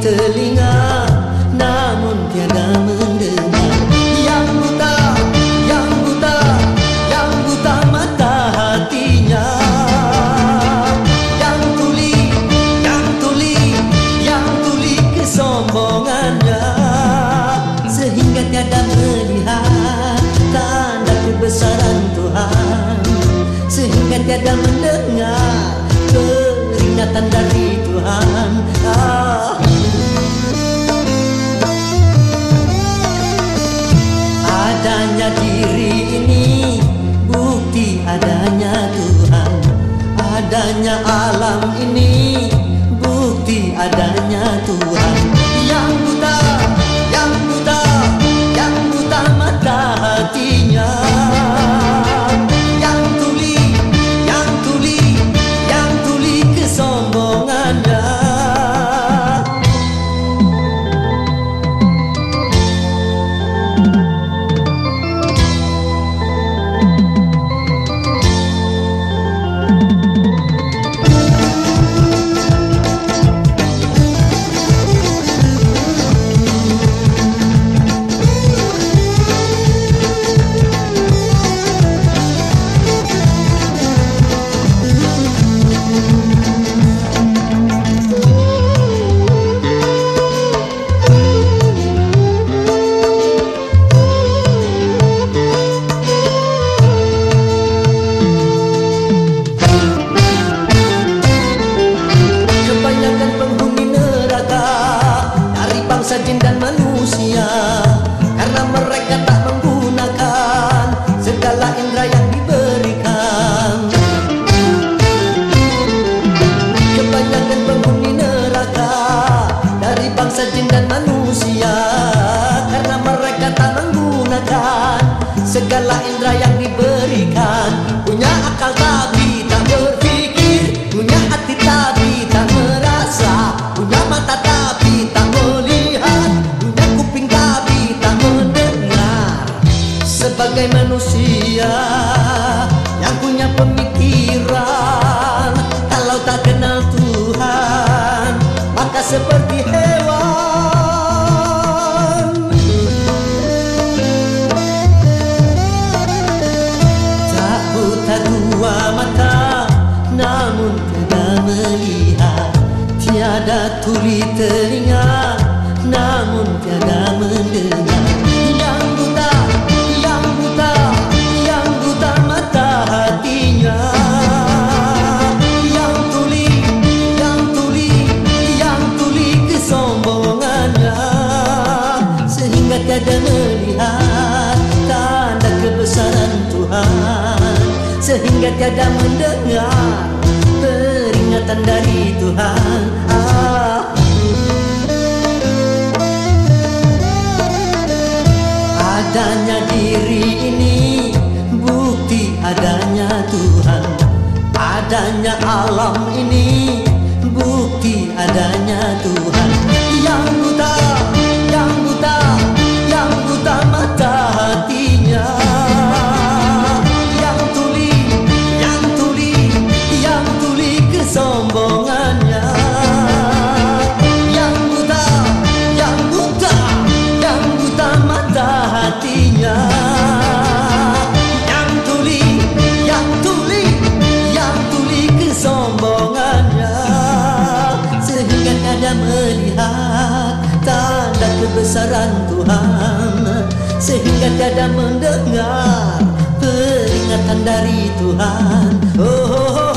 telinga namun tiada mendengar. Yang buta yang buta yang buta mata hatinya. Yang tuli yang tuli yang tuli kesombongannya. Sehingga tiada melihat tanda kebesaran Tuhan. Sehingga tiada mendengar peringatan dari Tuhan. Ah. adanya diri ini bukti adanya Tuhan. Adanya alam ini bukti adanya Tuhan akal tapi tak berpikir Punya hati tapi tak merasa. Punya mata tapi tak melihat. Punya kuping tapi tak mendengar. Sebagai manusia Tuli telinga Namun tiada mendengar. Yang buta, yang buta, yang buta mata hatinya. Yang tuli, yang tuli, yang tuli kesombongannya. Sehingga tiada melihat tanda kebesaran Tuhan. Sehingga tiada mendengar peringatan dari Tuhan Adanya alam ini. Bukti adanya Tuhan kebesaran Tuhan Sehingga tiada mendengar peringatan dari Tuhan oh, oh, oh.